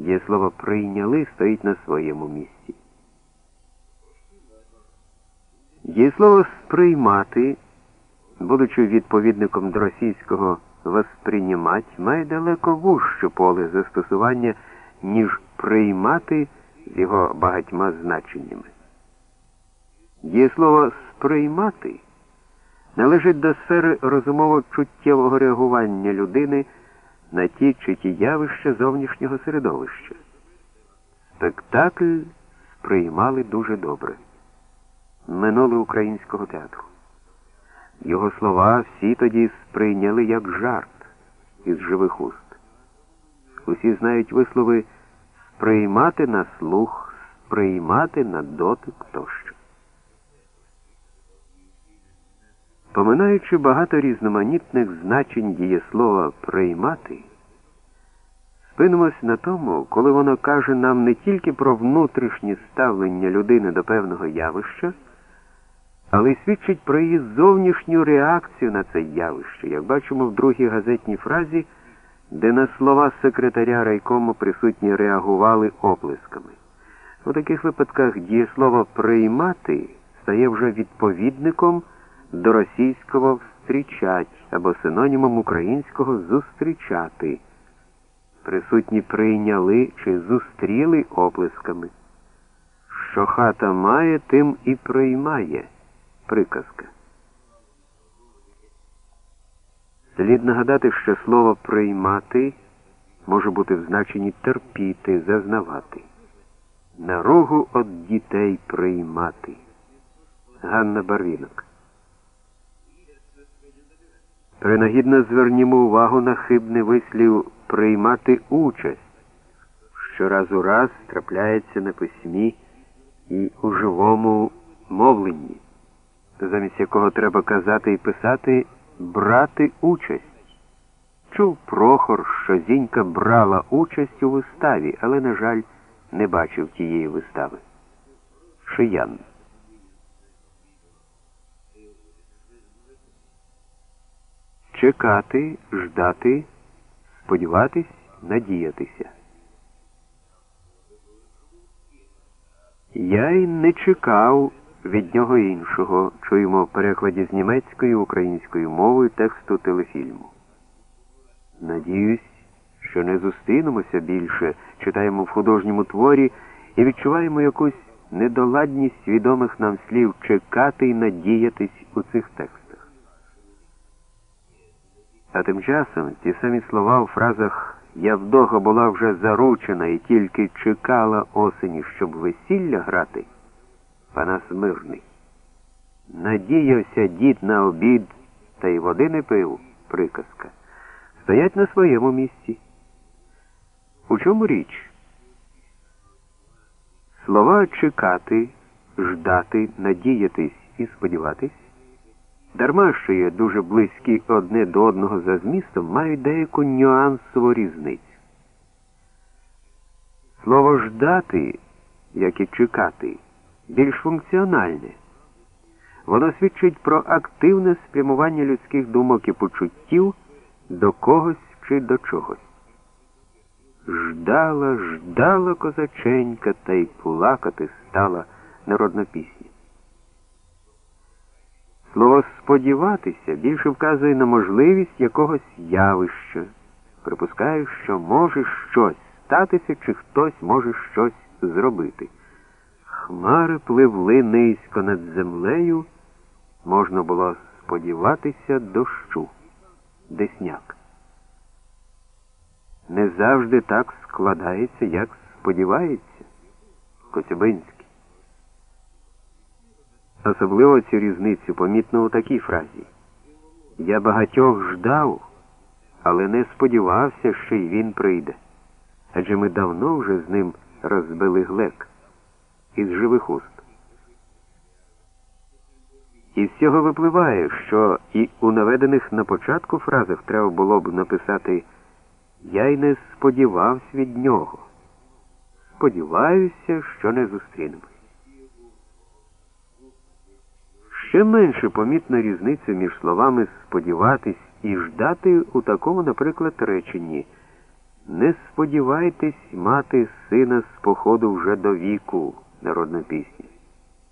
Дієслово прийняли стоїть на своєму місці. Дієслово сприймати, будучи відповідником до російського восприймать, має далеко вужче поле застосування, ніж приймати з його багатьма значеннями. Дієслово сприймати належить до сфери розумово-чуттєвого реагування людини на ті чи ті явища зовнішнього середовища. Спектакль сприймали дуже добре. Минуле українського театру. Його слова всі тоді сприйняли як жарт із живих уст. Усі знають вислови сприймати на слух, сприймати на дотик тощо. Поминаючи багато різноманітних значень дієслова приймати, спинимось на тому, коли воно каже нам не тільки про внутрішнє ставлення людини до певного явища, але й свідчить про її зовнішню реакцію на це явище, як бачимо в другій газетній фразі, де на слова секретаря райкому присутні реагували оплесками. У таких випадках дієслово приймати стає вже відповідником до російського встрічать або синонімом українського зустрічати. Присутні прийняли чи зустріли оплесками. Що хата має, тим і приймає приказка. Слід нагадати, що слово приймати може бути в значенні терпіти, зазнавати. Наругу від дітей приймати. Ганна Барвінок. Принагідно звернімо увагу на хибний вислів приймати участь, що раз у раз трапляється на письмі і у живому мовленні, замість якого треба казати і писати брати участь. Чув Прохор, що Зінька брала участь у виставі, але, на жаль, не бачив тієї вистави. Шиян. Чекати, ждати, сподіватись, надіятися. Я й не чекав від нього іншого, чуємо в перекладі з німецької українською мовою тексту телефільму. Надіюсь, що не зустрінемося більше, читаємо в художньому творі і відчуваємо якусь недоладність відомих нам слів чекати і надіятись у цих текстах. А тим часом ті самі слова у фразах Я вдого була вже заручена і тільки чекала осені, щоб весілля грати. Панас мирний. Надіявся дід на обід, та й води не пив, приказка. Стоять на своєму місці. У чому річ? Слова чекати, ждати, надіятись і сподіватись, дарма що є дуже близькі одне до одного за змістом, мають деяку нюансову різницю. Слово ждати, як і чекати, більш функціональне. Воно свідчить про активне спрямування людських думок і почуттів до когось чи до чогось. Ждала, ждала козаченька, та й плакати стала народна пісня. Слово сподіватися більше вказує на можливість якогось явища. Припускаю, що може щось статися, чи хтось може щось зробити. Хмари пливли низько над землею, можна було сподіватися дощу. Десняк. Не завжди так складається, як сподівається. Коцюбинський. Особливо цю різницю помітно у такій фразі. Я багатьох ждав, але не сподівався, що й він прийде. Адже ми давно вже з ним розбили глек із живих уст. Із цього випливає, що і у наведених на початку фразах треба було б написати Я й не сподівався від нього. Сподіваюся, що не зустрінемось. Ще менше помітна різниця між словами сподіватись і ждати у такому, наприклад, реченні. Не сподівайтесь мати сина з походу вже до віку, народна пісня.